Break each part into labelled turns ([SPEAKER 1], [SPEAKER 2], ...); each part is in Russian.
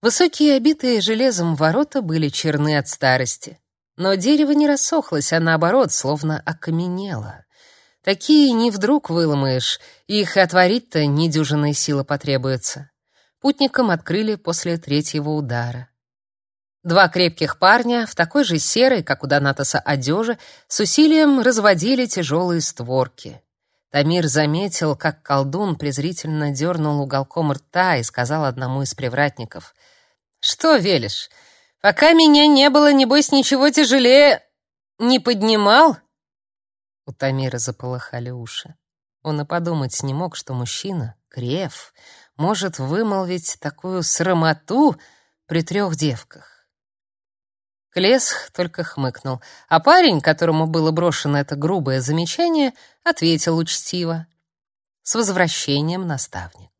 [SPEAKER 1] Высокие обитые железом ворота были черны от старости, но дерево не рассохлось, а наоборот, словно окаменело. Такие не вдруг выломаешь, их отворить-то недюжинная сила потребуется. Путникам открыли после третьего удара. Два крепких парня в такой же серой, как у Донатоса, одежде с усилием разводили тяжелые створки. Тамир заметил, как колдун презрительно дернул уголком рта и сказал одному из привратников: "Что велишь? Пока меня не было, небось, ничего тяжелее не поднимал?" У Тамира заполыхали уши. Он и подумать не мог, что мужчина, крев, может вымолвить такую срамоту при трех девках. Клесх только хмыкнул, а парень, которому было брошено это грубое замечание, ответил учтиво. «С возвращением, наставник».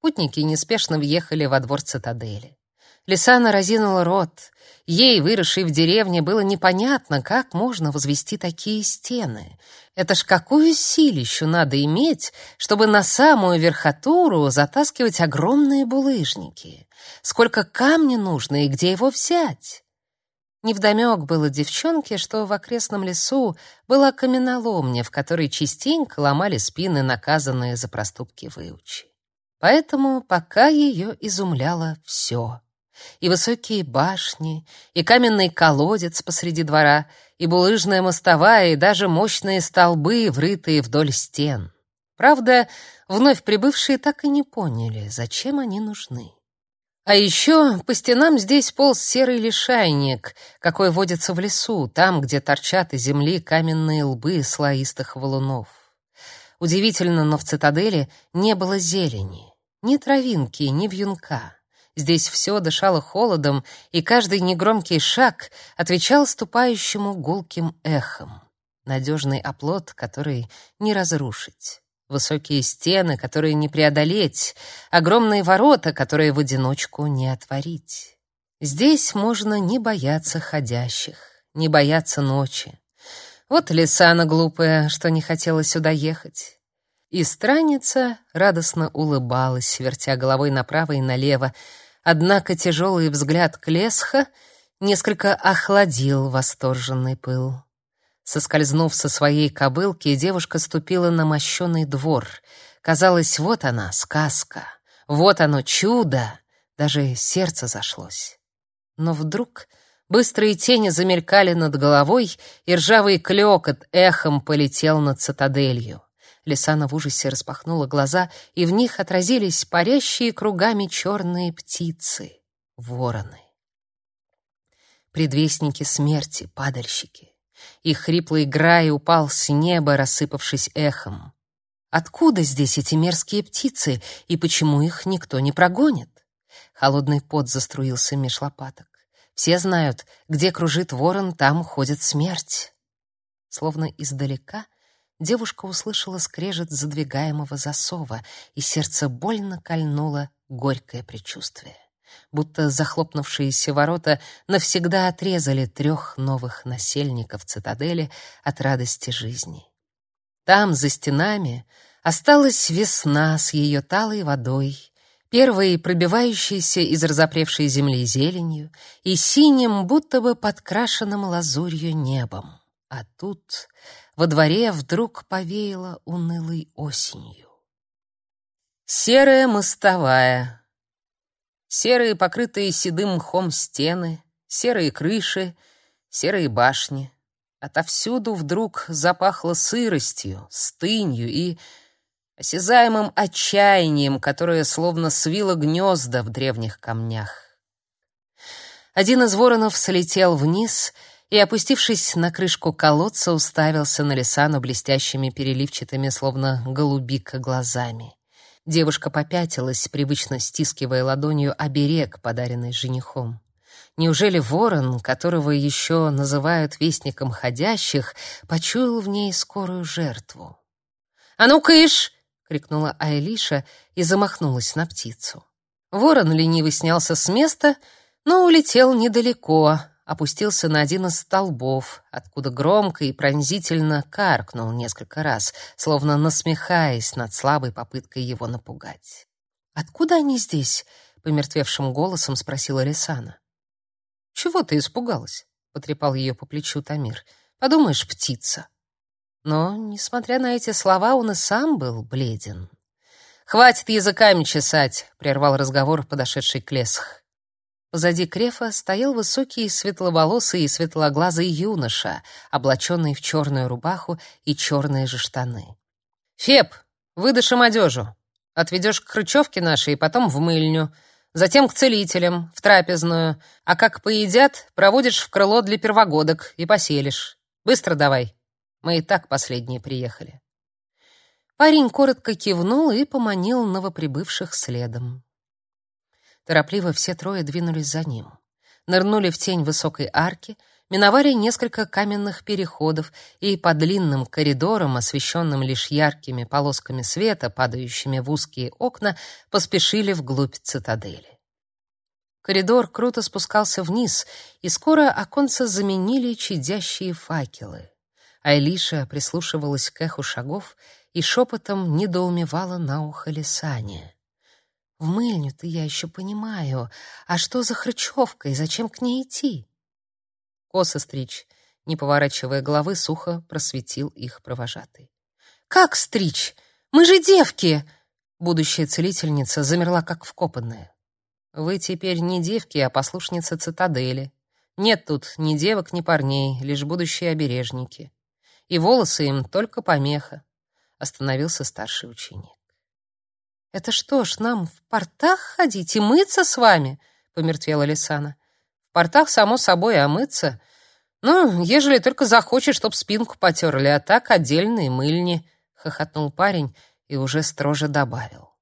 [SPEAKER 1] Путники неспешно въехали во двор цитадели. Лисана разинула рот. Ей, выросшей в деревне, было непонятно, как можно возвести такие стены. Это ж какую силищу надо иметь, чтобы на самую верхотуру затаскивать огромные булыжники? Сколько камня нужно и где его взять? Невдомёк было девчонке, что в окрестном лесу была каменоломня, в которой частенько ломали спины наказанные за проступки выучи. Поэтому пока ее изумляло все: И высокие башни, и каменный колодец посреди двора, и булыжная мостовая, и даже мощные столбы, врытые вдоль стен. Правда, вновь прибывшие так и не поняли, зачем они нужны. А еще по стенам здесь полз серый лишайник, какой водится в лесу, там, где торчат из земли каменные лбы слоистых валунов. Удивительно, но в цитадели не было зелени, ни травинки, ни вьюнка. Здесь все дышало холодом, и каждый негромкий шаг отвечал ступающему гулким эхом. Надежный оплот, который не разрушить. Высокие стены, которые не преодолеть, огромные ворота, которые в одиночку не отворить. Здесь можно не бояться ходящих, не бояться ночи. Вот Лисана глупая, что не хотела сюда ехать. И странница радостно улыбалась, вертя головой направо и налево, однако тяжелый взгляд Клесха несколько охладил восторженный пыл. Соскользнув со своей кобылки, девушка ступила на мощенный двор. Казалось, вот она, сказка. Вот оно, чудо. Даже сердце зашлось. Но вдруг быстрые тени замелькали над головой, и ржавый клёкот эхом полетел над цитаделью. Лисана в ужасе распахнула глаза, и в них отразились парящие кругами черные птицы — вороны. Предвестники смерти, падальщики. Их хриплый грай упал с неба, рассыпавшись эхом. Откуда здесь эти мерзкие птицы, и почему их никто не прогонит? Холодный пот заструился меж лопаток. Все знают, где кружит ворон, там ходит смерть. Словно издалека девушка услышала скрежет задвигаемого засова, и сердце больно кольнуло горькое предчувствие будто захлопнувшиеся ворота навсегда отрезали трех новых насельников цитадели от радости жизни. Там, за стенами, осталась весна с ее талой водой, первой пробивающейся из разопревшей земли зеленью и синим, будто бы подкрашенным лазурью небом. А тут во дворе вдруг повеяло унылой осенью. Серая мостовая, Серые, покрытые седым мхом стены, серые крыши, серые башни. Отовсюду вдруг запахло сыростью, стынью и осязаемым отчаянием, которое словно свило гнезда в древних камнях. Один из воронов слетел вниз и, опустившись на крышку колодца, уставился на Лисану блестящими переливчатыми, словно голубика, глазами. Девушка попятилась, привычно стискивая ладонью оберег, подаренный женихом. Неужели ворон, которого еще называют вестником ходящих, почуял в ней скорую жертву? «А ну, кыш!» — крикнула Айлиша и замахнулась на птицу. Ворон лениво снялся с места, но улетел недалеко, опустился на один из столбов, откуда громко и пронзительно каркнул несколько раз, словно насмехаясь над слабой попыткой его напугать. «Откуда они здесь?» — помертвевшим голосом спросила Лисана. Чего ты испугалась? потрепал ее по плечу Тамир. Подумаешь, птица. Но, несмотря на эти слова, он и сам был бледен. «Хватит языками чесать!» — прервал разговор подошедший Клесх. Позади Крефа стоял высокий, светловолосый и светлоглазый юноша, облаченный в черную рубаху и черные же штаны. «Феб, выдашим одежу. Отведешь к хрычевке нашей и потом в мыльню. Затем к целителям, в трапезную. А как поедят, проводишь в крыло для первогодок и поселишь. Быстро давай. Мы и так последние приехали». Парень коротко кивнул и поманил новоприбывших следом. Торопливо все трое двинулись за ним. Нырнули в тень высокой арки, миновали несколько каменных переходов и по длинным коридорам, освещенным лишь яркими полосками света, падающими в узкие окна, поспешили вглубь цитадели. Коридор круто спускался вниз, и скоро оконца заменили чадящие факелы. Айлиша прислушивалась к эху шагов и шепотом недоумевала на ухо Лисане. «В мыльню-то я еще понимаю. А что за хрычевка и зачем к ней идти?» «Косы стричь», — не поворачивая головы, сухо просветил их провожатый. «Как стричь? Мы же девки!» Будущая целительница замерла как вкопанная. «Вы теперь не девки, а послушницы цитадели. Нет тут ни девок, ни парней, лишь будущие обережники. И волосы им только помеха остановился старший ученик. Это что ж, нам в портах ходить и мыться с вами? помертвела Лисана. В портах само собой, а мыться ну, ежели только захочешь, чтоб спинку потерли, а так отдельные мыльни, хохотнул парень и уже строже добавил.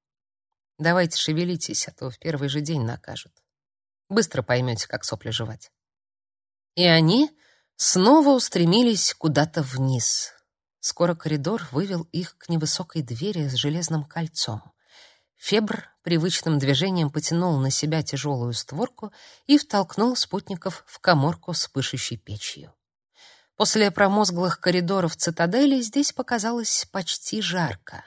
[SPEAKER 1] Давайте шевелитесь, а то в первый же день накажут. Быстро поймете, как сопли жевать. И они снова устремились куда-то вниз. Скоро коридор вывел их к невысокой двери с железным кольцом. Фебр привычным движением потянул на себя тяжелую створку и втолкнул спутников в каморку с пышущей печью. После промозглых коридоров цитадели здесь показалось почти жарко.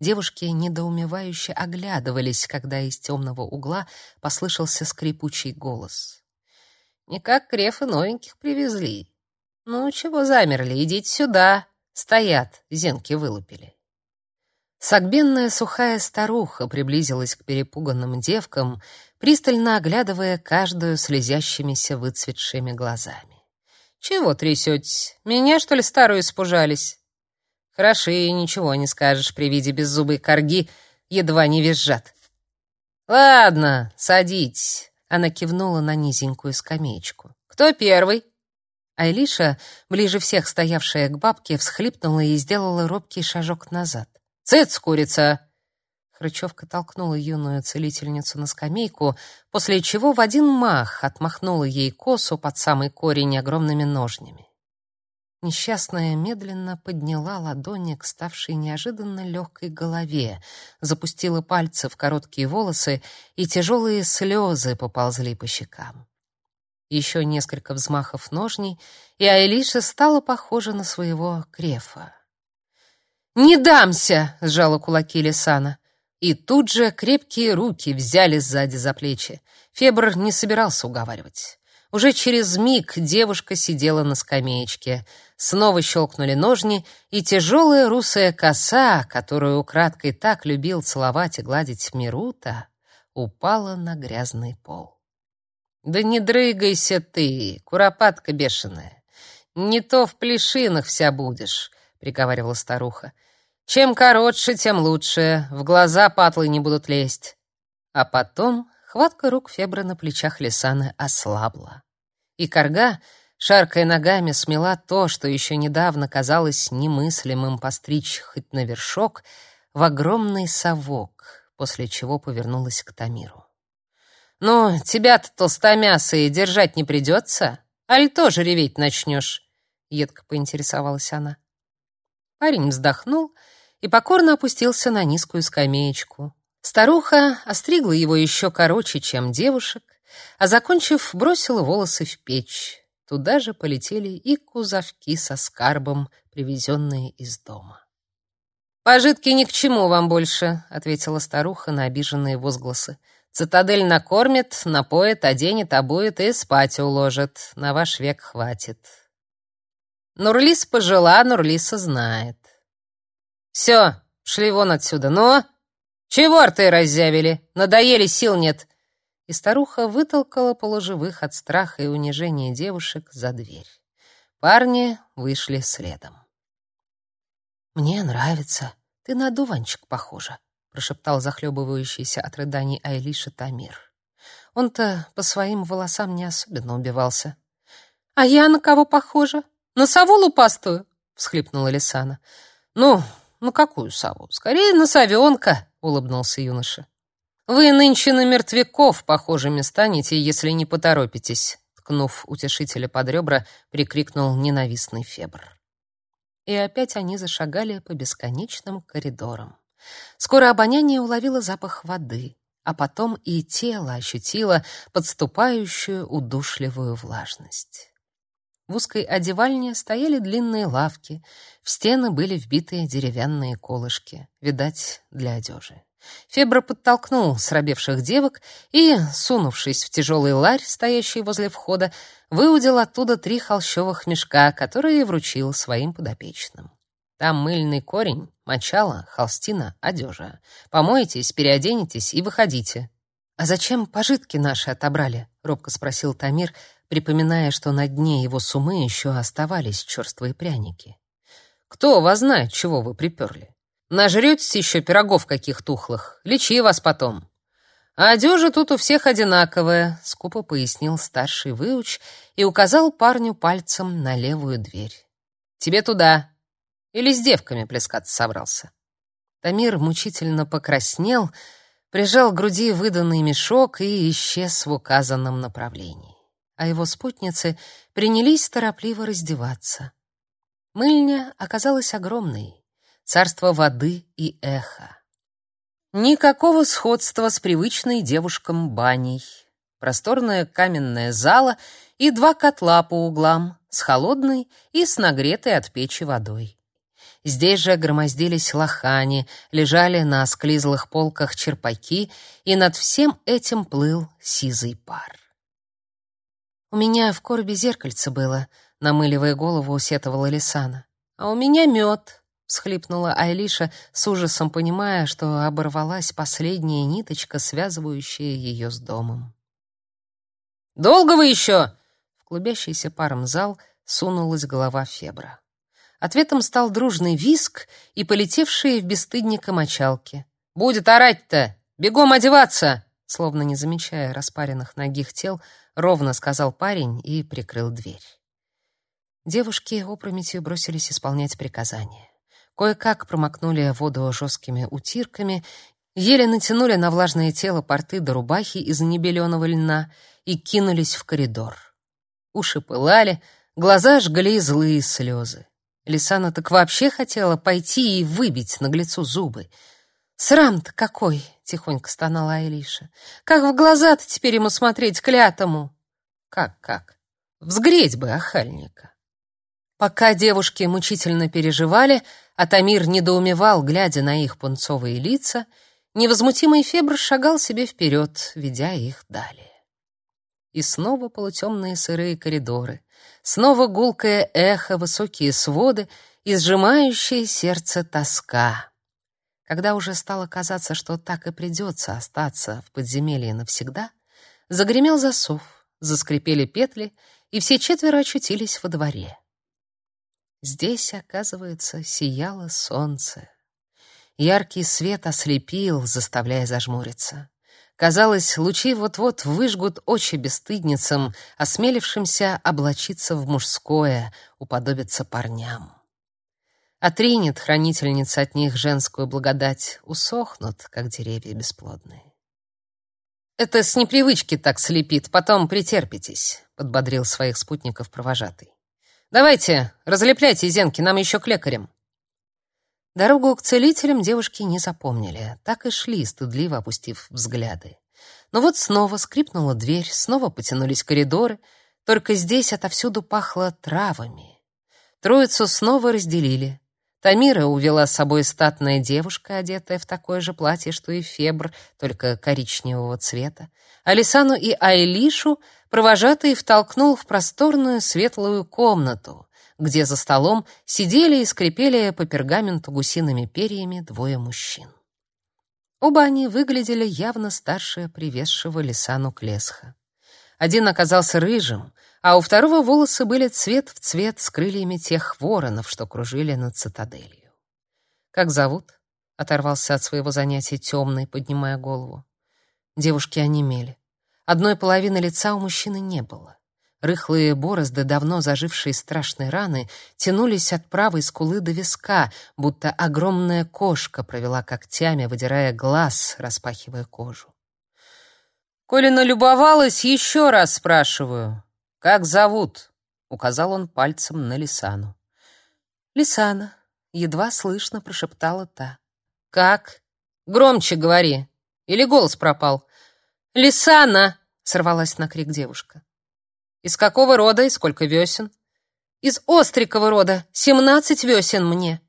[SPEAKER 1] Девушки недоумевающе оглядывались, когда из темного угла послышался скрипучий голос. «Не как крефы новеньких привезли. Ну, чего замерли? Идите сюда!» Стоят, зенки вылупили. Согбенная сухая старуха приблизилась к перепуганным девкам, пристально оглядывая каждую слезящимися выцветшими глазами. «Чего трясетесь? Меня, что ли, старую испужались?» «Хороши, ничего не скажешь при виде беззубой корги, едва не визжат». «Ладно, садитесь», — она кивнула на низенькую скамеечку. «Кто первый?» Айлиша, ближе всех стоявшая к бабке, всхлипнула и сделала робкий шажок назад. «Цыц, курица!» Хрычевка толкнула юную целительницу на скамейку, после чего в один мах отмахнула ей косу под самый корень огромными ножнями. Несчастная медленно подняла ладони к ставшей неожиданно легкой голове, запустила пальцы в короткие волосы, и тяжелые слезы поползли по щекам. Еще несколько взмахов ножней, и Айлиша стала похожа на своего крефа. «Не дамся!» — сжала кулаки Лисана. И тут же крепкие руки взяли сзади за плечи. Фебр не собирался уговаривать. Уже через миг девушка сидела на скамеечке. Снова щелкнули ножни, и тяжелая русая коса, которую украдкой так любил целовать и гладить Мирута, упала на грязный пол. Да не дрыгайся ты, куропатка бешеная. Не то в плешинах вся будешь, приговаривала старуха. Чем короче, тем лучше, в глаза патлы не будут лезть. А потом хватка рук Фебра на плечах Лисаны ослабла. И корга, шаркая ногами, смела то, что еще недавно казалось немыслимым постричь хоть на вершок, в огромный совок, после чего повернулась к Тамиру. «Ну, тебя-то толстомясые держать не придется? Аль тоже реветь начнешь?» — едко поинтересовалась она. Парень вздохнул и покорно опустился на низкую скамеечку. Старуха остригла его еще короче, чем девушек, а, закончив, бросила волосы в печь. Туда же полетели и кузовки со скарбом, привезенные из дома. «Пожитки ни к чему вам больше», — ответила старуха на обиженные возгласы. Цитадель накормит, напоит, оденет, обует и спать уложит. На ваш век хватит. Нурлис пожила, Нурлиса знает. Все, шли вон отсюда. Ну, чего рты раззявили? Надоели, сил нет. И старуха вытолкала полуживых от страха и унижения девушек за дверь. Парни вышли следом.
[SPEAKER 2] Мне нравится. Ты на дуванчик похожа, прошептал захлебывающийся от рыданий Айлиша Тамир. Он-то по своим волосам не особенно убивался. А я на кого похожа? На сову лупастую, всхлипнула Лисана.
[SPEAKER 1] Ну, ну какую сову? Скорее на совенка, улыбнулся юноша. Вы нынче на мертвяков похожими станете, если не поторопитесь, ткнув утешителя под ребра, прикрикнул ненавистный Фебр.
[SPEAKER 2] И опять они зашагали по бесконечным коридорам. Скоро обоняние уловило запах воды, а потом и тело ощутило подступающую удушливую влажность. В узкой одевальне стояли длинные лавки, в стены были вбиты деревянные колышки, видать, для одежи. Фебра подтолкнул срабевших девок и, сунувшись в тяжелый ларь, стоящий возле входа, выудил оттуда три холщовых мешка, которые вручил своим подопечным. Там мыльный корень, мочало, холстина, одежа. Помоетесь, переоденетесь и выходите. «А зачем пожитки наши отобрали?» — робко спросил Тамир, припоминая, что на дне его сумы еще оставались черствые пряники.
[SPEAKER 1] «Кто вас знает, чего вы приперли? Нажретесь еще пирогов каких тухлых, лечи вас потом. А одежа тут у всех одинаковая, скупо пояснил старший выуч и указал парню пальцем на левую дверь. Тебе туда. Или с девками плескаться собрался?
[SPEAKER 2] Тамир мучительно покраснел, прижал к груди выданный мешок и исчез в указанном направлении. А его спутницы принялись торопливо раздеваться. Мыльня оказалась огромной, царство воды и эха.
[SPEAKER 1] Никакого сходства с привычной девушкам баней. Просторная каменная зала и два котла по углам, с холодной и с нагретой от печи водой. Здесь же громоздились лохани, лежали на склизлых полках черпаки, и над всем этим плыл сизый пар.
[SPEAKER 2] «У меня в коробе зеркальце было», — намыливая голову, усетовала Лисана.
[SPEAKER 1] «А у меня мед», всхлипнула Айлиша, с ужасом понимая, что оборвалась последняя ниточка, связывающая ее с домом. «Долго вы еще?» В клубящийся паром зал сунулась голова Фебра. Ответом стал дружный виск и полетевшие в бесстыдника мочалки. «Будет орать-то! Бегом одеваться!» Словно не замечая распаренных ногих тел, ровно сказал парень и прикрыл дверь.
[SPEAKER 2] Девушки опрометью бросились исполнять приказания. Кое-как промокнули воду жесткими утирками, еле натянули на влажное тело порты до рубахи из небеленого льна и кинулись в коридор. Уши пылали, глаза жгли злые слезы. Лисана так вообще хотела пойти и выбить наглецу зубы. «Срам-то какой!» — тихонько стонала Айлиша. «Как в глаза-то теперь ему смотреть клятому?»
[SPEAKER 1] «Как-как? Взгреть бы охальника!»
[SPEAKER 2] Пока девушки мучительно переживали, а Тамир недоумевал, глядя на их пунцовые лица, невозмутимый Фебр шагал себе вперед, ведя их далее. И снова полутемные сырые коридоры, снова гулкое эхо, высокие своды и сжимающее сердце тоска. Когда уже стало казаться, что так и придется остаться в подземелье навсегда, загремел засов, заскрипели петли, и все четверо очутились во дворе. Здесь, оказывается, сияло солнце. Яркий свет ослепил, заставляя зажмуриться. Казалось, лучи вот-вот выжгут очи бесстыдницам, осмелившимся облачиться в мужское, уподобиться парням. Отринет хранительница от них женскую благодать, усохнут, как деревья бесплодные.
[SPEAKER 1] «Это с непривычки так слепит, потом претерпитесь», — подбодрил своих спутников провожатый. Давайте, разлепляйте зенки, нам еще к лекарям.
[SPEAKER 2] Дорогу к целителям девушки не запомнили, так и шли, стыдливо опустив взгляды. Но вот снова скрипнула дверь, снова потянулись коридоры, только здесь отовсюду пахло травами. Троицу снова разделили.
[SPEAKER 1] Тамира увела с собой статная девушка, одетая в такое же платье, что и Фебр, только коричневого цвета. Алисану и Айлишу провожатый втолкнул в просторную светлую комнату, где за столом сидели и скрипели по пергаменту гусиными перьями двое мужчин. Оба они выглядели явно старше привезшего Лисану Клесха. Один оказался рыжим, а у второго волосы были цвет в цвет с крыльями тех воронов, что кружили над цитаделью. «Как зовут?» — оторвался от своего занятия темный, поднимая голову. Девушки онемели. Одной половины лица у мужчины не было. Рыхлые борозды, давно зажившие страшной раны, тянулись от правой скулы до виска, будто огромная кошка провела когтями, выдирая глаз, распахивая кожу. «Коли налюбовалась, еще раз спрашиваю. «Как зовут?» — указал он пальцем на Лисану.
[SPEAKER 2] «Лисана», — едва слышно прошептала та.
[SPEAKER 1] «Как? Громче говори. Или голос пропал?» «Лисана!» — сорвалась на крик девушка. «Из какого рода и сколько весен?»
[SPEAKER 2] «Из Острикова рода. Семнадцать весен мне».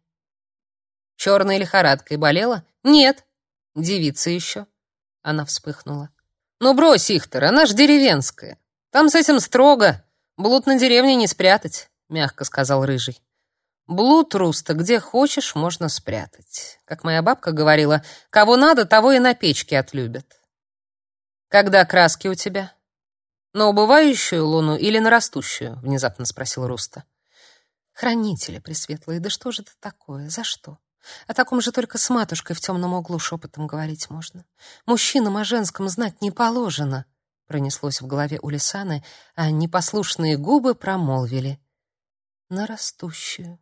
[SPEAKER 1] «Черной лихорадкой болела?»
[SPEAKER 2] «Нет».
[SPEAKER 1] «Девица еще?» Она вспыхнула. «Ну брось, Ихтер, она ж деревенская. Там с этим строго. Блуд на деревне не спрятать, мягко сказал рыжий. Блуд, Руста, где хочешь, можно спрятать. Как моя бабка говорила, кого надо, того и на печке отлюбят. Когда краски у тебя? На убывающую луну или на растущую? внезапно спросил Руста.
[SPEAKER 2] Хранители пресветлые, да что же это такое? За что? О таком же только с матушкой в темном углу шепотом говорить можно. Мужчинам о женском знать не положено пронеслось в голове у Лисаны, а непослушные губы промолвили: "На растущую".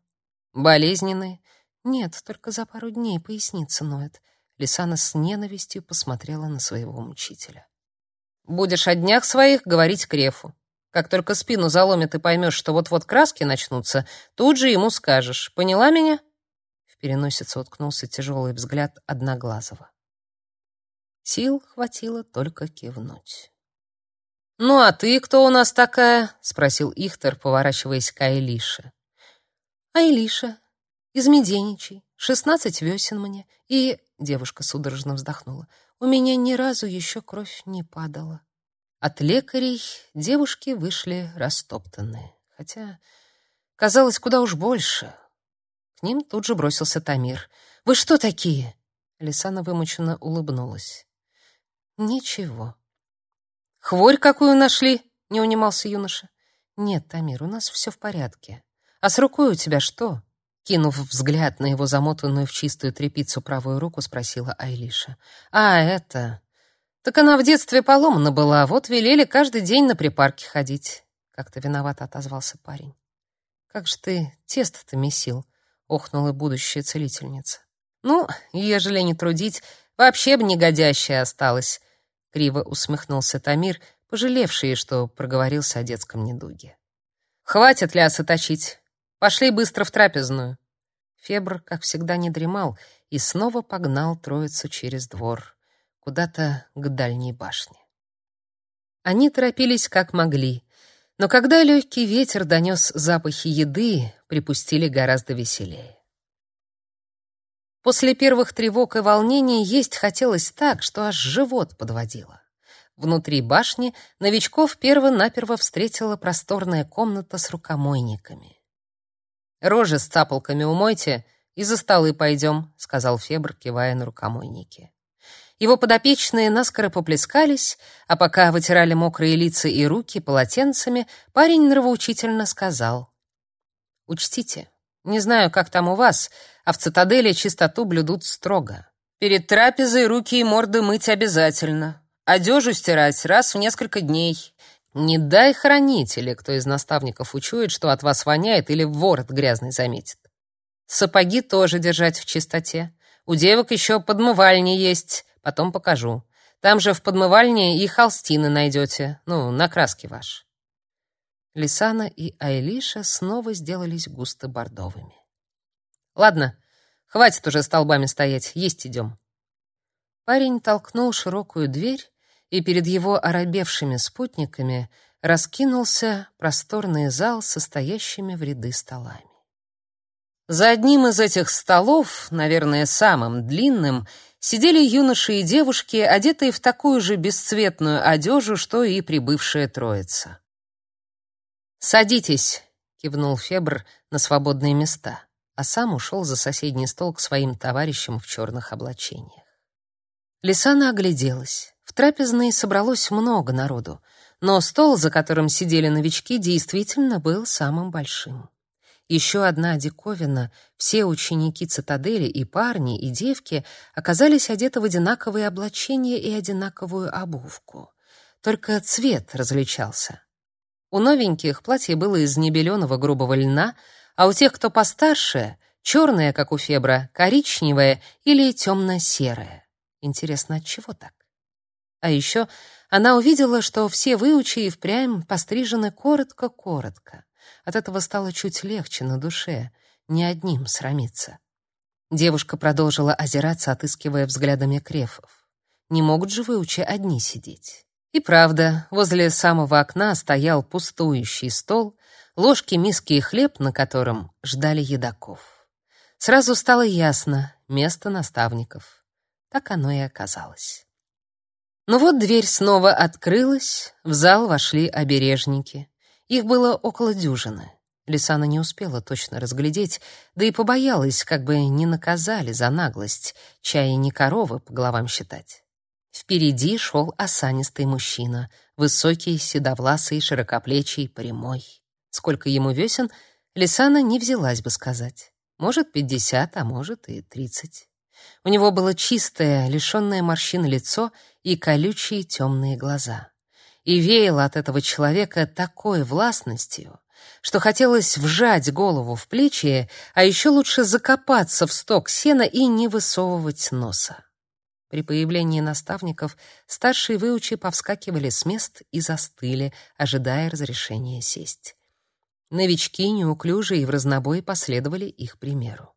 [SPEAKER 1] Болезненные?
[SPEAKER 2] Нет, только за пару дней поясница ноет. Лисана с ненавистью посмотрела на своего мучителя.
[SPEAKER 1] Будешь о днях своих говорить Крефу. Как только спину заломит и поймешь, что вот-вот краски начнутся, тут же ему скажешь. Поняла меня? В переносице уткнулся тяжелый взгляд Одноглазого. Сил хватило только кивнуть. «Ну а ты кто у нас такая?» — спросил Ихтер, поворачиваясь к Айлише.
[SPEAKER 2] «Айлиша, из Меденичей, шестнадцать весен мне, и...» — девушка судорожно вздохнула. «У меня ни разу еще кровь не падала».
[SPEAKER 1] От лекарей девушки вышли растоптанные, хотя казалось куда уж больше. К ним тут же бросился Тамир. «Вы что такие?» Лисана вымученно улыбнулась.
[SPEAKER 2] «Ничего»,
[SPEAKER 1] Хворь какую нашли? Не унимался юноша.
[SPEAKER 2] Нет, Тамир, у нас все в порядке.
[SPEAKER 1] А с рукой у тебя что? Кинув взгляд на его замотанную в чистую тряпицу правую руку, спросила Айлиша. А, это... Так она в детстве поломана была, вот велели каждый день на припарке ходить. Как-то виновато отозвался парень. Как же ты тесто-то месил? Охнула будущая целительница. Ну, ежели не трудить, вообще бы негодящая осталась. Криво усмехнулся Тамир, пожалевший, что проговорился о детском недуге. Хватит лясы точить. Пошли быстро в трапезную. Фебр, как всегда, не дремал и снова погнал троицу через двор, куда-то к дальней башне. Они торопились как могли, но когда легкий ветер донес запахи еды, припустили гораздо веселее. После первых тревог и волнений есть хотелось так, что аж живот подводило. Внутри башни новичков перво-наперво встретила просторная комната с рукомойниками. «Рожи с цапалками умойте и за столы пойдем», — сказал Фебр, кивая на рукомойники. Его подопечные наскоро поплескались, а пока вытирали мокрые лица и руки полотенцами, парень нравоучительно сказал. «Учтите, не знаю, как там у вас, а в цитадели чистоту блюдут строго. Перед трапезой руки и морды мыть обязательно. Одежу стирать раз в несколько дней. Не дай хранители, кто из наставников учует, что от вас воняет или ворот грязный заметит. Сапоги тоже держать в чистоте. У девок еще подмывальни есть, потом покажу. Там же в подмывальне и холстины найдете, ну, на краске ваш. Лисана и Айлиша снова сделались густо бордовыми. Ладно, хватит уже столбами стоять, есть идем. Парень толкнул широкую дверь, и перед его оробевшими спутниками раскинулся просторный зал со стоящими в ряды столами. За одним из этих столов, наверное, самым длинным, сидели юноши и девушки, одетые в такую же бесцветную одежду, что и прибывшая троица. «Садитесь», — кивнул Фебр на свободные места, а сам ушел за соседний стол к своим товарищам в черных облачениях. Лисана огляделась. В трапезной собралось много народу, но стол, за которым сидели новички, действительно был самым большим. Еще одна диковина — все ученики цитадели, и парни, и девки, оказались одеты в одинаковые облачения и одинаковую обувку. Только цвет различался. У новеньких платье было из небеленого грубого льна, а у тех, кто постарше, черное, как у Фебра, коричневое или темно-серое. Интересно, от чего так? А еще она увидела, что все выучи и впрямь пострижены коротко-коротко. От этого стало чуть легче на душе, не одним срамиться. Девушка продолжила озираться, отыскивая взглядами крефов. Не могут же выучи одни сидеть. И правда, возле самого окна стоял пустующий стол, ложки, миски и хлеб, на котором ждали едоков. Сразу стало ясно — место наставников. Так оно и оказалось. Но вот дверь снова открылась, в зал вошли обережники. Их было около дюжины. Лисана не успела точно разглядеть, да и побоялась, как бы не наказали за наглость, чая не коровы по головам считать. Впереди шел осанистый мужчина, высокий, седовласый, широкоплечий, прямой. Сколько ему весен, Лисана не взялась бы сказать. Может, пятьдесят, а может и тридцать. У него было чистое, лишенное морщин лицо и колючие темные глаза. И веяло от этого человека такой властностью, что хотелось вжать голову в плечи, а еще лучше закопаться в сток сена и не высовывать носа. При появлении наставников старшие выучи повскакивали с мест и застыли, ожидая разрешения сесть. Новички, неуклюжие и в разнобой, последовали их примеру.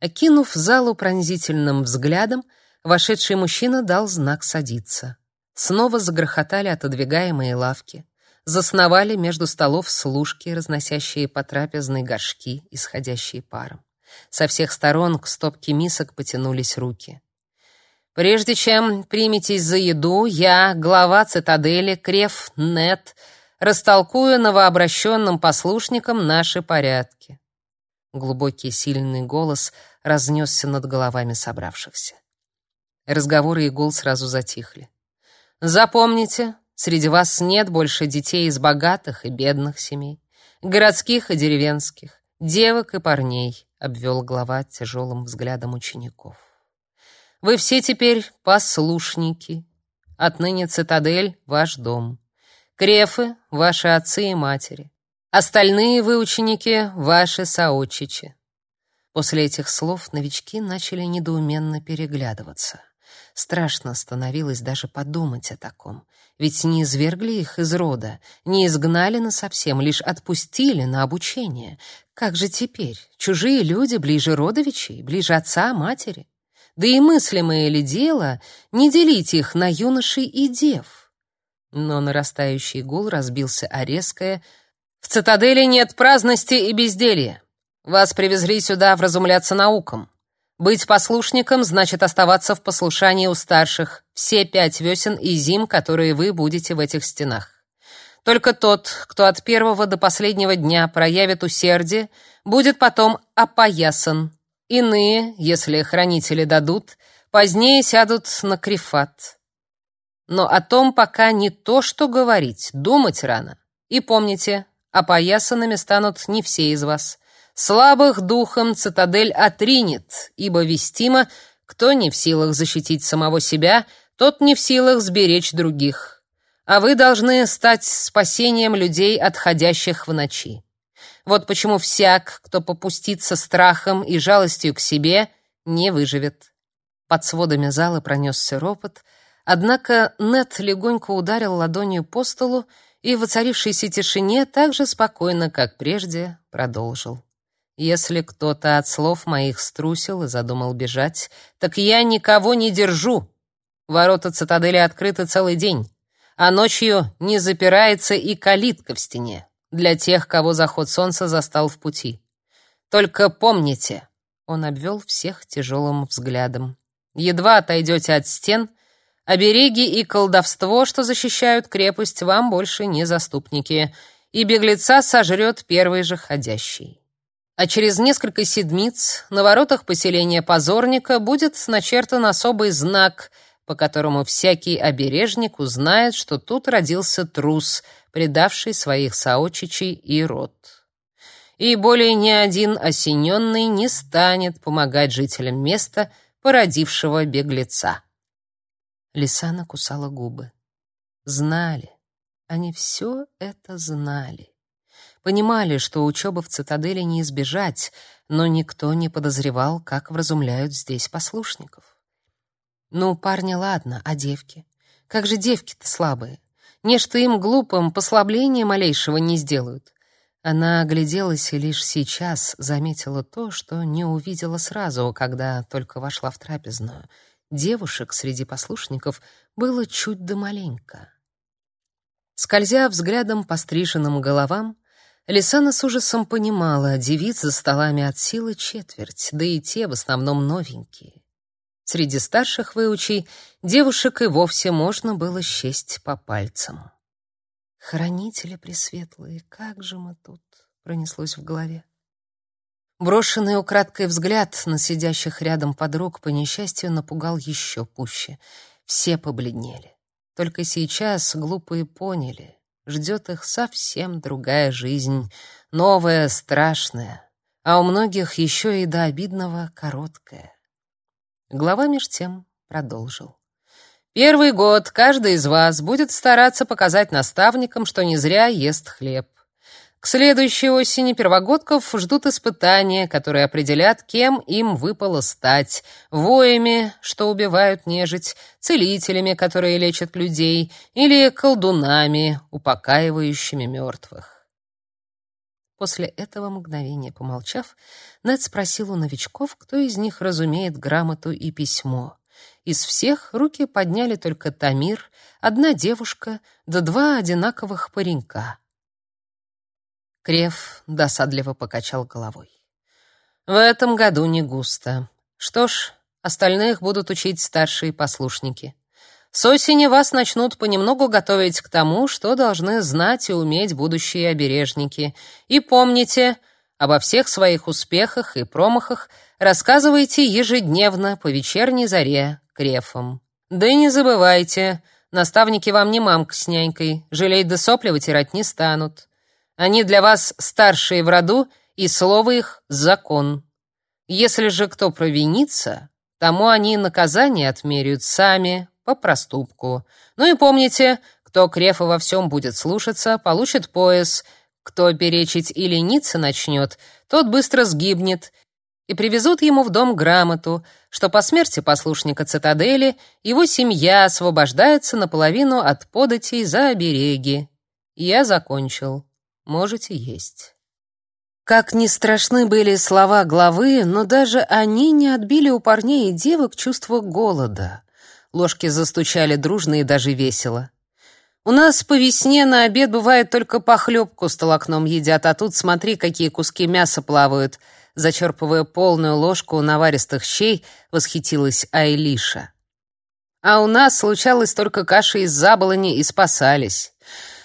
[SPEAKER 1] Окинув залу пронзительным взглядом, вошедший мужчина дал знак садиться. Снова загрохотали отодвигаемые лавки. Засновали между столов служки, разносящие по трапезной горшки, исходящие паром. Со всех сторон к стопке мисок потянулись руки. «Прежде чем приметесь за еду, я, глава цитадели, Креф Нет, растолкую новообращенным послушникам наши порядки». Глубокий сильный голос — разнесся над головами собравшихся. Разговоры и гул сразу затихли. Запомните, среди вас нет больше детей из богатых и бедных семей, городских и деревенских, девок и парней, обвел глава тяжелым взглядом учеников. Вы все теперь послушники. Отныне цитадель — ваш дом. Крефы — ваши отцы и матери. Остальные вы, ученики, ваши соотчичи. После этих слов новички начали недоуменно переглядываться. Страшно становилось даже подумать о таком. Ведь не извергли их из рода, не изгнали насовсем, лишь отпустили на обучение. Как же теперь? Чужие люди ближе родовичей, ближе отца, матери? Да и мыслимое ли дело не делить их на юношей и дев? Но нарастающий гул разбился о резкое «В цитадели нет праздности и безделья. Вас привезли сюда вразумляться наукам. Быть послушником значит оставаться в послушании у старших все пять весен и зим, которые вы будете в этих стенах. Только тот, кто от первого до последнего дня проявит усердие, будет потом опоясан. Иные, если хранители дадут, позднее сядут на крифат. Но о том пока не то, что говорить, думать рано. И помните, опоясанными станут не все из вас. Слабых духом цитадель отринет, ибо вестимо, кто не в силах защитить самого себя, тот не в силах сберечь других. А вы должны стать спасением людей, отходящих в ночи. Вот почему всяк, кто попустится страхом и жалостью к себе, не выживет. Под сводами зала пронесся ропот, однако Нет легонько ударил ладонью по столу и в воцарившейся тишине так же спокойно, как прежде, продолжил. Если кто-то от слов моих струсил и задумал бежать, так я никого не держу. Ворота цитадели открыты целый день, а ночью не запирается и калитка в стене для тех, кого заход солнца застал в пути. Только помните, он обвел всех тяжелым взглядом. Едва отойдете от стен, обереги и колдовство, что защищают крепость, вам больше не заступники, и беглеца сожрет первый же ходящий. А через несколько седмиц на воротах поселения Позорника будет начертан особый знак, по которому всякий обережник узнает, что тут родился трус, предавший своих соочичей и род и более ни один осененный не станет помогать жителям места, породившего беглеца. Лисана кусала губы. Знали. Они все это знали. Понимали, что учебы в цитадели не избежать, но никто не подозревал, как вразумляют здесь послушников. Ну, парни, ладно, а девки? Как же девки-то слабые? Нечто им глупым послабления малейшего не сделают. Она огляделась и лишь сейчас заметила то, что не увидела сразу, когда только вошла в трапезную. Девушек среди послушников было чуть да маленько. Скользя взглядом по стриженным головам, Лисана с ужасом понимала, девиц за столами от силы четверть, да и те в основном новенькие. Среди старших выучей девушек и вовсе можно было счесть по пальцам. Хранители пресветлые, как же мы тут, пронеслось в голове. Брошенный украдкой взгляд на сидящих рядом подруг по несчастью напугал еще пуще. Все побледнели. Только сейчас глупые поняли, ждет их совсем другая жизнь, новая, страшная, а у многих еще и до обидного короткая. Глава меж тем продолжил. Первый год каждый из вас будет стараться показать наставникам, что не зря ест хлеб. К следующей осени первогодков ждут испытания, которые определят, кем им выпало стать: воями, что убивают нежить, целителями, которые лечат людей, или колдунами, упокаивающими мертвых. После этого мгновения помолчав, Нед спросил у новичков, кто из них разумеет грамоту и письмо. Из всех руки подняли только Тамир, одна девушка да два одинаковых паренька. Крев досадливо покачал головой. В этом году не густо. Что ж, остальных будут учить старшие послушники. С осени вас начнут понемногу готовить к тому, что должны знать и уметь будущие обережники. И помните, обо всех своих успехах и промахах рассказывайте ежедневно по вечерней заре, крефом. Да и не забывайте, наставники вам не мамка с нянькой, жалеть да сопли вытирать не станут. Они для вас старшие в роду, и слово их — закон. Если же кто провинится, тому они наказание отмеряют сами, по проступку. Ну и помните, кто крефа во всем будет слушаться, получит пояс. Кто перечить и лениться начнет, тот быстро сгибнет, и привезут ему в дом грамоту, что по смерти послушника цитадели его семья освобождается наполовину от податей за обереги. Я закончил. Можете есть. Как ни страшны были слова главы, но даже они не отбили у парней и девок чувство голода. Ложки застучали дружно и даже весело. У нас по весне на обед бывает только похлебку с толокном едят, а тут смотри, какие куски мяса плавают — зачерпывая полную ложку наваристых щей, восхитилась Айлиша. А у нас случалось только каши из заболони и спасались.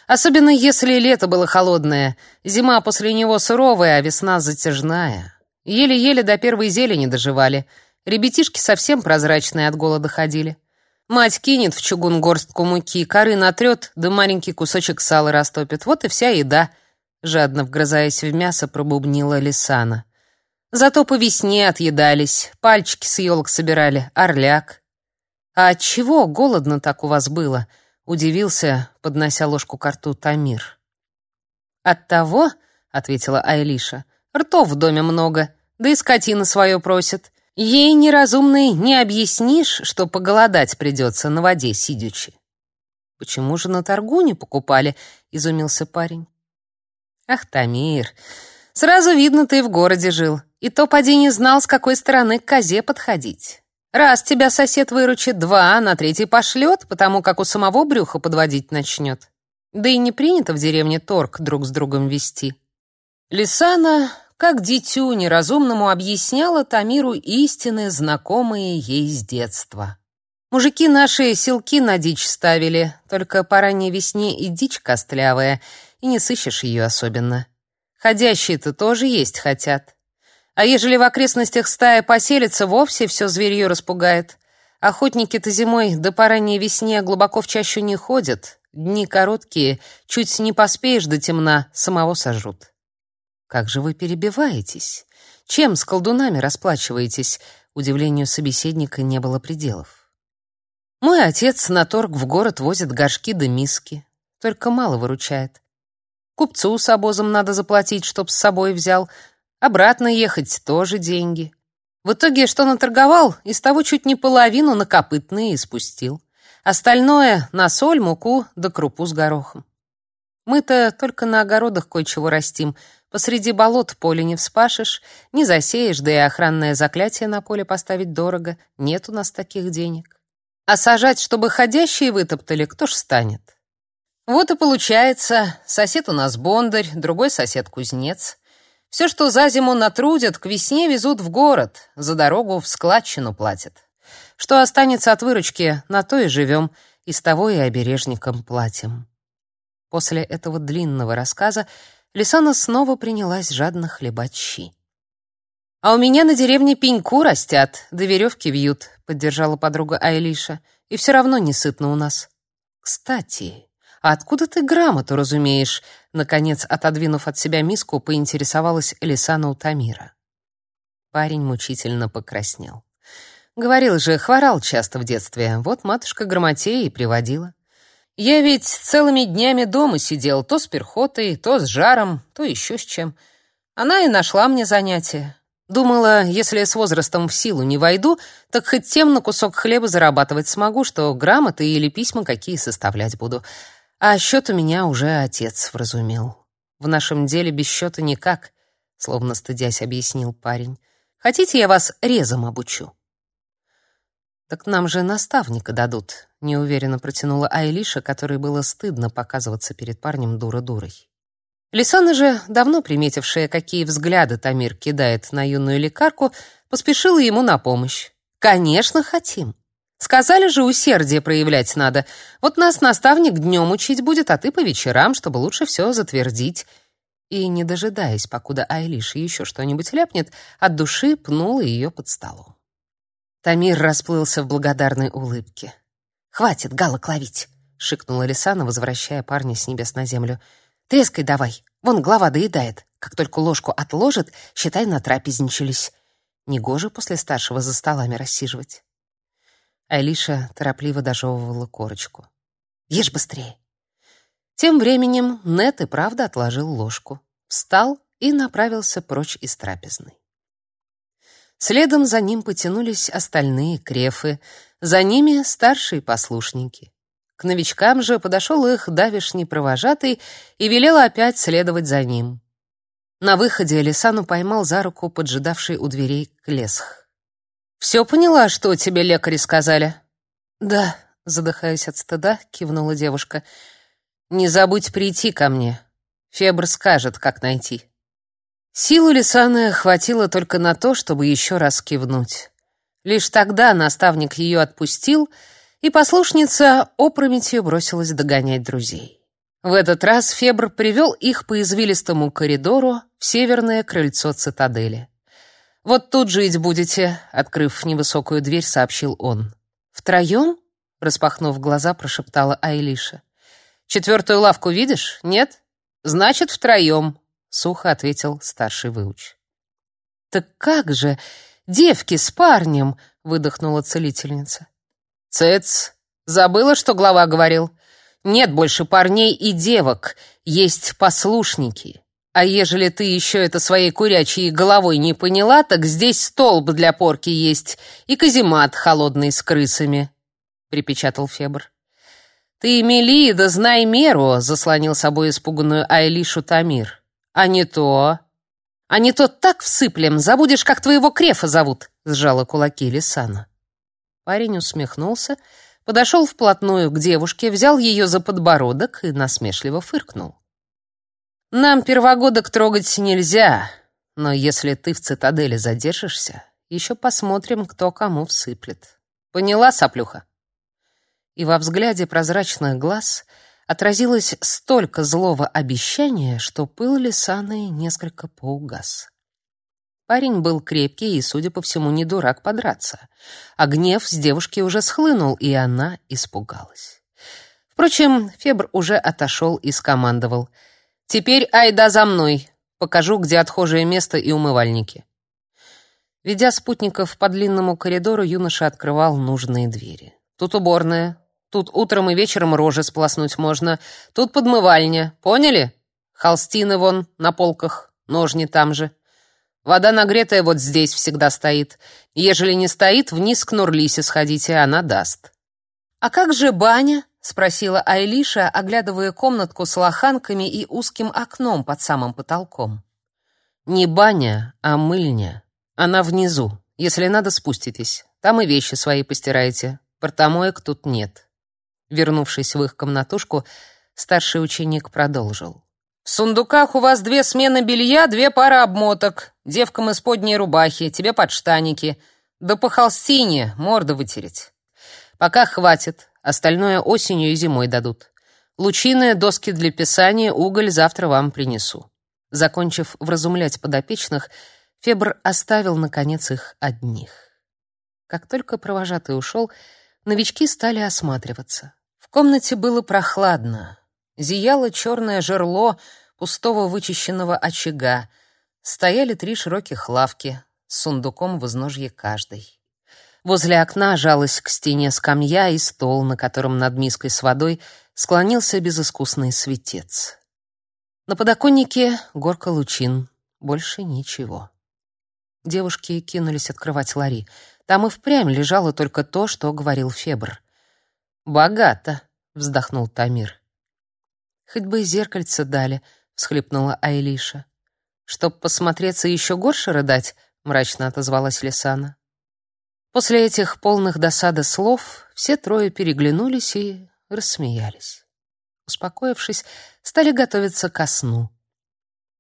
[SPEAKER 1] Особенно если лето было холодное, зима после него суровая, а весна затяжная. Еле-еле до первой зелени доживали. Ребятишки совсем прозрачные от голода ходили. Мать кинет в чугун горстку муки, коры натрет, да маленький кусочек сала растопит. Вот и вся еда. Жадно вгрызаясь в мясо, пробубнила Лисана. Зато по весне отъедались, пальчики с елок собирали, орляк. А от чего голодно так у вас было? Удивился, поднося ложку к рту Тамир. От того, ответила Айлиша. Ртов в доме много, да и скотина свое просит. Ей неразумной не объяснишь, что поголодать придется на воде сидячи. Почему же на торгу не покупали? изумился парень. Ах, Тамир, сразу видно, ты в городе жил. И то поди не знал, с какой стороны к козе подходить. Раз тебя сосед выручит, два, на третий пошлет, потому как у самого брюха подводить начнет. Да и не принято в деревне торг друг с другом вести. Лисана как дитю неразумному объясняла Тамиру истины, знакомые ей с детства. Мужики наши селки на дичь ставили, только по ранней весне и дичь костлявая, и не сыщешь ее особенно. Ходящие-то тоже есть хотят. А ежели в окрестностях стая поселится, вовсе все зверье распугает. Охотники-то зимой до да по ранней весне глубоко в чащу не ходят. Дни короткие, чуть не поспеешь до темна, самого сожрут. Как же вы перебиваетесь? Чем с колдунами расплачиваетесь? Удивлению собеседника не было пределов. Мой отец на торг в город возит горшки да миски. Только мало выручает. Купцу с обозом надо заплатить, чтоб с собой взял. Обратно ехать тоже деньги. В итоге, что наторговал, из того чуть не половину на копытные и спустил. Остальное — на соль, муку да крупу с горохом. Мы-то только на огородах кое-чего растим. Посреди болот поле не вспашешь, не засеешь, да и охранное заклятие на поле поставить дорого. Нет у нас таких денег. А сажать, чтобы ходящие вытоптали, кто ж станет? Вот и получается, сосед у нас бондарь, другой сосед кузнец. Все, что за зиму натрудят, к весне везут в город, за дорогу в складчину платят. Что останется от выручки, на то и живем, и с того и обережникам платим. После этого длинного рассказа Лисана снова принялась жадно хлебать щи. «А у меня на деревне пеньку растят, да веревки вьют», — поддержала подруга Айлиша. «И все равно не сытно у нас». «Кстати, а откуда ты грамоту разумеешь?» Наконец, отодвинув от себя миску, поинтересовалась Элисана у Тамира. Парень мучительно покраснел. Говорил же, хворал часто в детстве. Вот матушка грамотея и приводила. Я ведь целыми днями дома сидел, то с перхотой, то с жаром, то еще с чем. Она и нашла мне занятие. Думала, если с возрастом в силу не войду, так хоть тем на кусок хлеба зарабатывать смогу, что грамоты или письма какие составлять буду. А счет у меня уже отец вразумел. В нашем деле без счета никак, словно стыдясь объяснил парень. Хотите, я вас резом обучу? Так нам же наставника дадут, неуверенно протянула Айлиша, которой было стыдно показываться перед парнем дура-дурой. Лисана же, давно приметившая, какие взгляды Тамир кидает на юную лекарку, поспешила ему на помощь. «Конечно, хотим. Сказали же, усердие проявлять надо. Вот нас наставник днем учить будет, а ты по вечерам, чтобы лучше все затвердить». И, не дожидаясь, покуда Айлиша еще что-нибудь ляпнет, от души пнула ее под столом. Тамир расплылся в благодарной улыбке. «Хватит галок ловить!» — шикнула Лисана, возвращая парня с небес на землю — Трескай давай. Вон глава доедает. Как только ложку отложит, считай, натрапезничались. Негоже после старшего за столами рассиживать. Алиша торопливо дожевывала корочку. Ешь быстрее. Тем временем Нет и правда отложил ложку, встал и направился прочь из трапезной. Следом за ним потянулись остальные крефы, за ними старшие послушники. К новичкам же подошел их давишний провожатый и велел опять следовать за ним. На выходе Алисану поймал за руку поджидавший у дверей Клесх. «Все поняла, что тебе лекари сказали?» «Да», — задыхаясь от стыда, кивнула девушка. «Не забудь прийти ко мне. Фебр скажет, как найти». Силу Лисаны хватило только на то, чтобы еще раз кивнуть. Лишь тогда наставник ее отпустил — и послушница опрометью бросилась догонять друзей. В этот раз Фебр привел их по извилистому коридору в северное крыльцо цитадели. «Вот тут жить будете», — открыв невысокую дверь, сообщил он. «Втроем?» — распахнув глаза, прошептала Айлиша. «Четвертую лавку видишь? Нет? Значит, втроем», — сухо ответил старший выуч. «Так как же? Девки с парнем!» — выдохнула целительница. «Цыц! Забыла, что глава говорил? Нет больше парней и девок, есть послушники. А ежели ты еще это своей курячей головой не поняла, так здесь столб для порки есть и каземат холодный с крысами», — припечатал Фебр. «Ты мели, да знай меру», — заслонил собой испуганную Айлишу Тамир. «А не то...» «А не то так всыплем, забудешь, как твоего крефа зовут», — сжала кулаки Лисана. Парень усмехнулся, подошел вплотную к девушке, взял ее за подбородок и насмешливо фыркнул. «Нам первогодок трогать нельзя, Но если ты в цитадели задержишься, еще посмотрим, кто кому всыплет. Поняла, соплюха?» И во взгляде прозрачных глаз отразилось столько злого обещания, что пыл Лисаны несколько поугас. Парень был крепкий и, судя по всему, не дурак подраться. А гнев с девушки уже схлынул, и она испугалась. Впрочем, Фебр уже отошел и скомандовал. «Теперь айда за мной. Покажу, где отхожее место и умывальники». Ведя спутников по длинному коридору, юноша открывал нужные двери. «Тут уборная. Тут утром и вечером рожи сполоснуть можно. Тут подмывальня. Поняли? Холстины вон на полках, ножни там же». Вода нагретая вот здесь всегда стоит. Ежели не стоит, вниз к Нурлисе сходите, она даст. А как же баня? спросила Айлиша, оглядывая комнатку с лоханками и узким окном под самым потолком. Не баня, а мыльня. Она внизу. Если надо, спуститесь. Там и вещи свои постираете. Портомоек тут нет. Вернувшись в их комнатушку, старший ученик продолжил. В сундуках у вас две смены белья, две пары обмоток. Девкам из подней рубахи, тебе подштаники. Да по холстине морду вытереть. Пока хватит, остальное осенью и зимой дадут. Лучины, доски для писания, уголь завтра вам принесу. Закончив вразумлять подопечных, Фебр оставил, наконец, их одних. Как только провожатый ушел, новички стали осматриваться. В комнате было прохладно, Зияло черное жерло пустого вычищенного очага. Стояли три широких лавки с сундуком в изножье каждой. Возле окна жалась к стене скамья и стол, на котором над миской с водой склонился безыскусный светец. На подоконнике горка лучин, больше ничего. Девушки кинулись открывать лари. Там и впрямь лежало только то, что говорил Фебр. «Богато», — вздохнул Тамир. Хоть бы и зеркальце дали, всхлипнула Айлиша. Чтоб посмотреться еще горше рыдать, мрачно отозвалась Лисана. После этих полных досады слов все трое переглянулись и рассмеялись. Успокоившись, стали готовиться ко сну.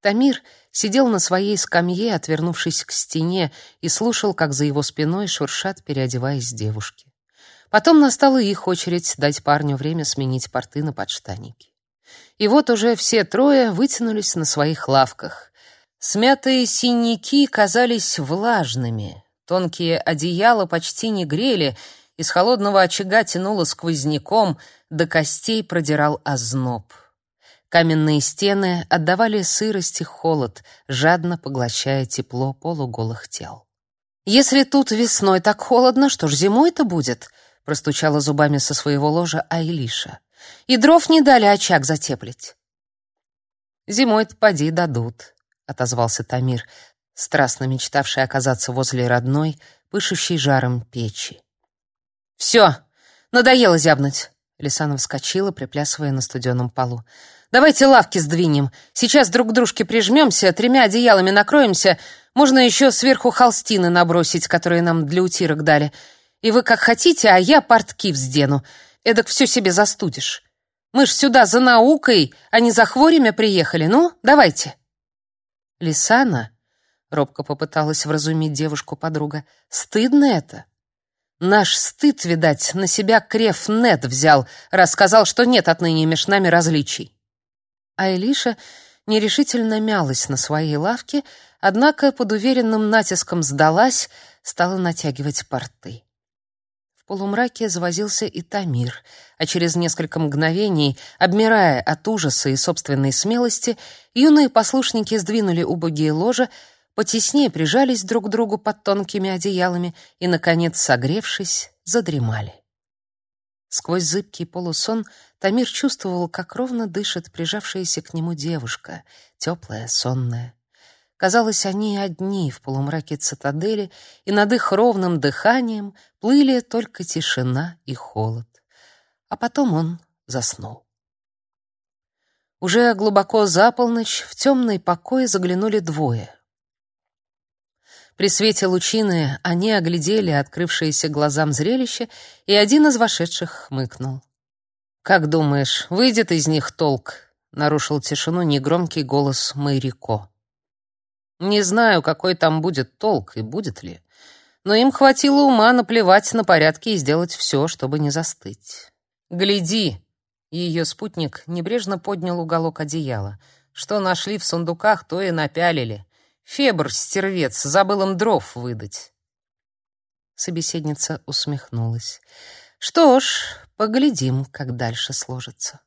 [SPEAKER 1] Тамир сидел на своей скамье, отвернувшись к стене, и слушал, как за его спиной шуршат, переодеваясь девушки. Потом настала их очередь дать парню время сменить порты на подштанники. И вот уже все трое вытянулись на своих лавках. Смятые синяки казались влажными, тонкие одеяла почти не грели, из холодного очага тянуло сквозняком, до костей продирал озноб. Каменные стены отдавали сырость и холод, жадно поглощая тепло полуголых тел. «Если тут весной так холодно, что ж зимой-то будет?» простучала зубами со своего ложа Айлиша. И дров не дали очаг затеплить. Зимой-то поди дадут, отозвался Тамир, страстно мечтавший оказаться возле родной, пышущей жаром печи. Все, надоело зябнуть. Лисана вскочила, приплясывая на студеном полу. Давайте лавки сдвинем. Сейчас друг к дружке прижмемся, тремя одеялами накроемся. Можно еще сверху холстины набросить, которые нам для утирок дали. И вы как хотите, а я портки вздену. Эдак все себе застудишь. Мы ж сюда за наукой, а не за хворями приехали. Ну, давайте. Лисана робко попыталась вразумить девушку подруга. Стыдно это. Наш стыд, видать, на себя Креф Нет взял, рассказал, что нет отныне меж нами различий. А Элиша нерешительно мялась на своей лавке, однако под уверенным натиском сдалась, стала натягивать порты полумраке завозился и Тамир, а через несколько мгновений, обмирая от ужаса и собственной смелости, юные послушники сдвинули убогие ложа, потеснее прижались друг к другу под тонкими одеялами и, наконец, согревшись, задремали. Сквозь зыбкий полусон Тамир чувствовал, как ровно дышит прижавшаяся к нему девушка, теплая, сонная. Казалось, они одни в полумраке цитадели, и над их ровным дыханием плыли только тишина и холод. А потом он заснул. Уже глубоко за полночь в темный покой заглянули двое. При свете лучины они оглядели открывшееся глазам зрелище, и один из вошедших хмыкнул. «Как думаешь, выйдет из них толк?» — нарушил тишину негромкий голос Майрико. Не знаю, какой там будет толк и будет ли, но им хватило ума наплевать на порядки и сделать все, чтобы не застыть. Гляди, ее спутник небрежно поднял уголок одеяла. Что нашли в сундуках, то и напялили. Фебр, стервец, забыл им дров выдать. Собеседница усмехнулась. Что ж, поглядим, как дальше сложится.